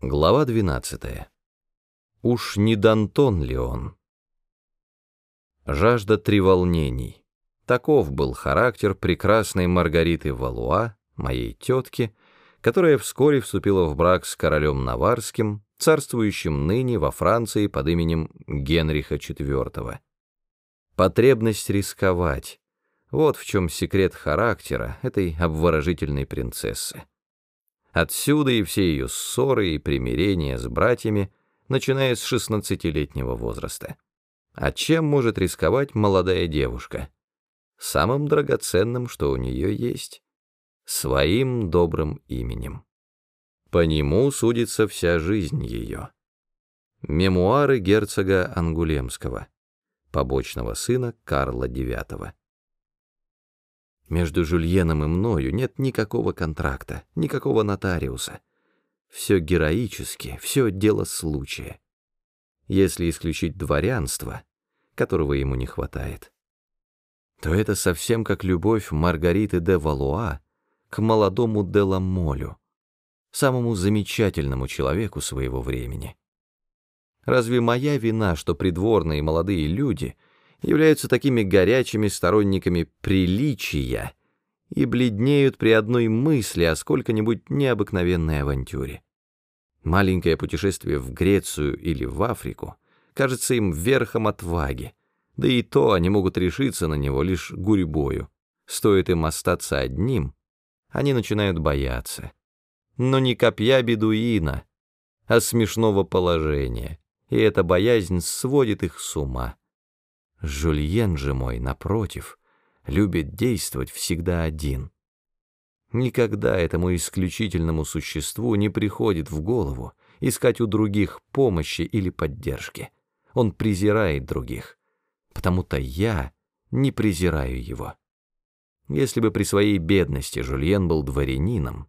Глава 12. Уж не Дантон ли он? Жажда треволнений. Таков был характер прекрасной Маргариты Валуа, моей тетки, которая вскоре вступила в брак с королем Наварским, царствующим ныне во Франции под именем Генриха IV. Потребность рисковать — вот в чем секрет характера этой обворожительной принцессы. Отсюда и все ее ссоры и примирения с братьями, начиная с шестнадцатилетнего возраста. А чем может рисковать молодая девушка? Самым драгоценным, что у нее есть. Своим добрым именем. По нему судится вся жизнь ее. Мемуары герцога Ангулемского, побочного сына Карла IX. Между Жульеном и мною нет никакого контракта, никакого нотариуса. Все героически, все дело случая. Если исключить дворянство, которого ему не хватает, то это совсем как любовь Маргариты де Валуа к молодому де Ламолю, самому замечательному человеку своего времени. Разве моя вина, что придворные молодые люди — являются такими горячими сторонниками приличия и бледнеют при одной мысли о сколько-нибудь необыкновенной авантюре. Маленькое путешествие в Грецию или в Африку кажется им верхом отваги, да и то они могут решиться на него лишь гурьбою. Стоит им остаться одним, они начинают бояться. Но не копья бедуина, а смешного положения, и эта боязнь сводит их с ума. Жульен же мой, напротив, любит действовать всегда один. Никогда этому исключительному существу не приходит в голову искать у других помощи или поддержки. Он презирает других, потому-то я не презираю его. Если бы при своей бедности Жульен был дворянином,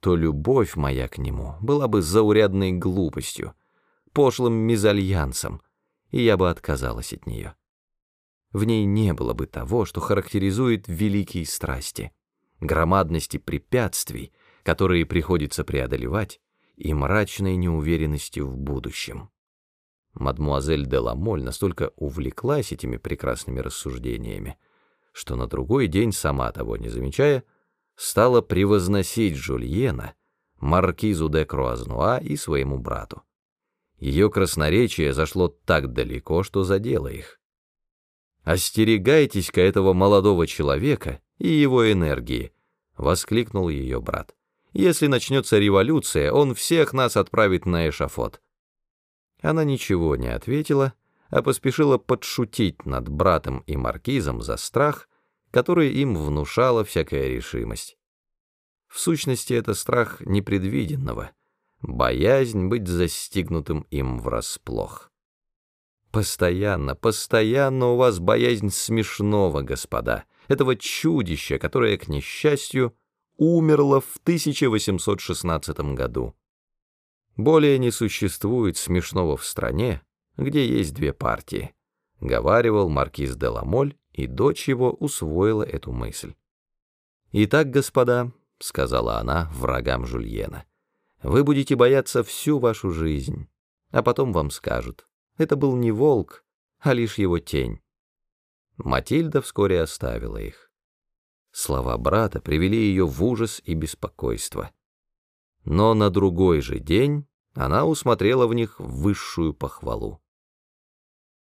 то любовь моя к нему была бы заурядной глупостью, пошлым мезальянсом, и я бы отказалась от нее в ней не было бы того, что характеризует великие страсти, громадности препятствий, которые приходится преодолевать, и мрачной неуверенности в будущем. Мадмуазель де Ламоль настолько увлеклась этими прекрасными рассуждениями, что на другой день, сама того не замечая, стала превозносить Жульена, маркизу де Круазнуа и своему брату. Ее красноречие зашло так далеко, что задело их. «Остерегайтесь-ка этого молодого человека и его энергии», — воскликнул ее брат. «Если начнется революция, он всех нас отправит на эшафот». Она ничего не ответила, а поспешила подшутить над братом и маркизом за страх, который им внушала всякая решимость. В сущности, это страх непредвиденного, боязнь быть застигнутым им врасплох. Постоянно, постоянно у вас боязнь смешного, господа, этого чудища, которое, к несчастью, умерло в 1816 году. Более не существует смешного в стране, где есть две партии, говаривал маркиз де Ламоль, и дочь его усвоила эту мысль. «Итак, господа», — сказала она врагам Жульена, — «вы будете бояться всю вашу жизнь, а потом вам скажут, это был не волк, а лишь его тень. Матильда вскоре оставила их. Слова брата привели ее в ужас и беспокойство. Но на другой же день она усмотрела в них высшую похвалу.